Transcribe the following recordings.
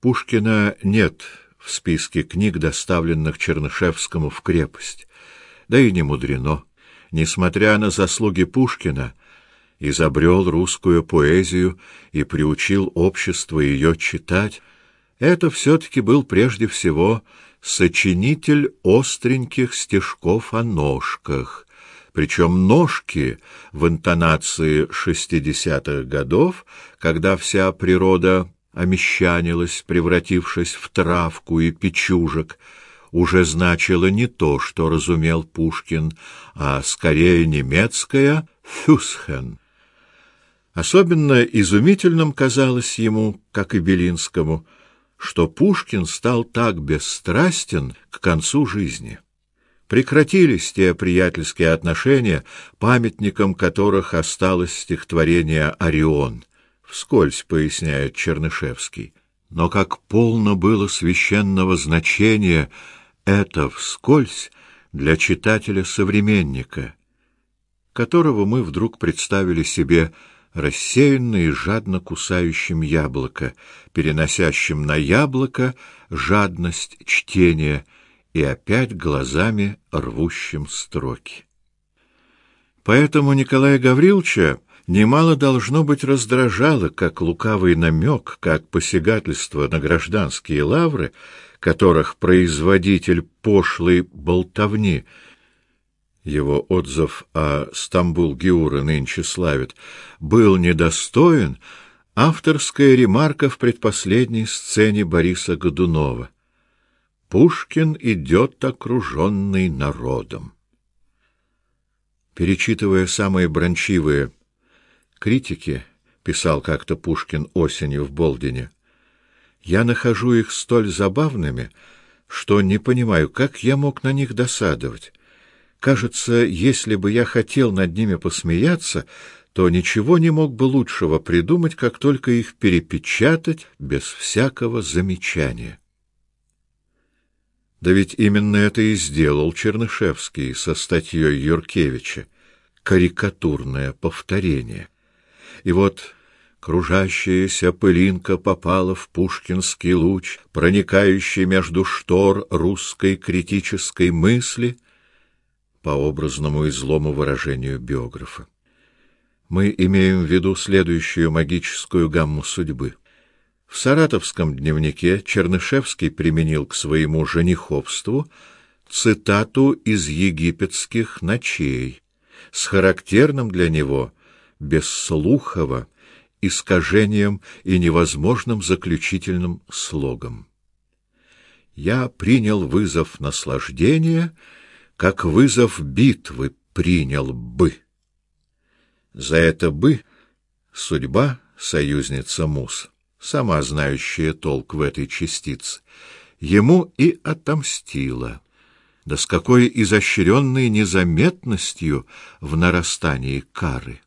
Пушкина нет в списке книг, доставленных Чернышевскому в крепость. Да и не мудрено. Несмотря на заслуги Пушкина, изобрел русскую поэзию и приучил общество ее читать, это все-таки был прежде всего сочинитель остреньких стишков о ножках, причем ножки в интонации шестидесятых годов, когда вся природа омещанилась, превратившись в травку и печужек, уже значило не то, что разумел Пушкин, а скорее немецкое «фюсхен». Особенно изумительным казалось ему, как и Белинскому, что Пушкин стал так бесстрастен к концу жизни. Прекратились те приятельские отношения, памятником которых осталось стихотворение «Орион», вскользь поясняет Чернышевский. Но как полно было священного значения это вскользь для читателя-современника, которого мы вдруг представили себе рассеянно и жадно кусающим яблоко, переносящим на яблоко жадность чтения и опять глазами рвущим строки. Поэтому Николая Гавриловича немало должно быть раздражало, как лукавый намек, как посягательство на гражданские лавры, которых производитель пошлой болтовни — его отзыв о Стамбул-Геура нынче славит, был недостоин, авторская ремарка в предпоследней сцене Бориса Годунова. Пушкин идет окруженный народом. Перечитывая самые брончивые критики, писал как-то Пушкин осенью в Болдине, я нахожу их столь забавными, что не понимаю, как я мог на них досадовать. Кажется, если бы я хотел над ними посмеяться, то ничего не мог бы лучшего придумать, как только их перепечатать без всякого замечания. Да ведь именно это и сделал Чернышевский со статьей Юркевича «Карикатурное повторение». И вот кружащаяся пылинка попала в пушкинский луч, проникающий между штор русской критической мысли — по образному и злому выражению биографа. Мы имеем в виду следующую магическую гамму судьбы. В саратовском дневнике Чернышевский применил к своему жениховству цитату из египетских ночей с характерным для него бесслухово искажением и невозможным заключительным слогом. Я принял вызов наслаждения — как вызов битвы принял бы. За это бы судьба, союзница Мус, сама знающая толк в этой частице, ему и отомстила. Да с какой изощренной незаметностью в нарастании кары!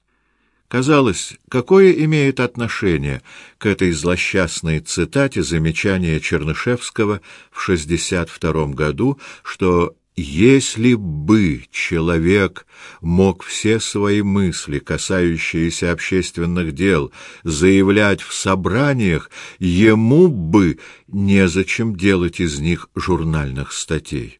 Казалось, какое имеет отношение к этой злосчастной цитате замечания Чернышевского в 62 году, что если бы человек мог все свои мысли, касающиеся общественных дел, заявлять в собраниях, ему бы незачем делать из них журнальных статей.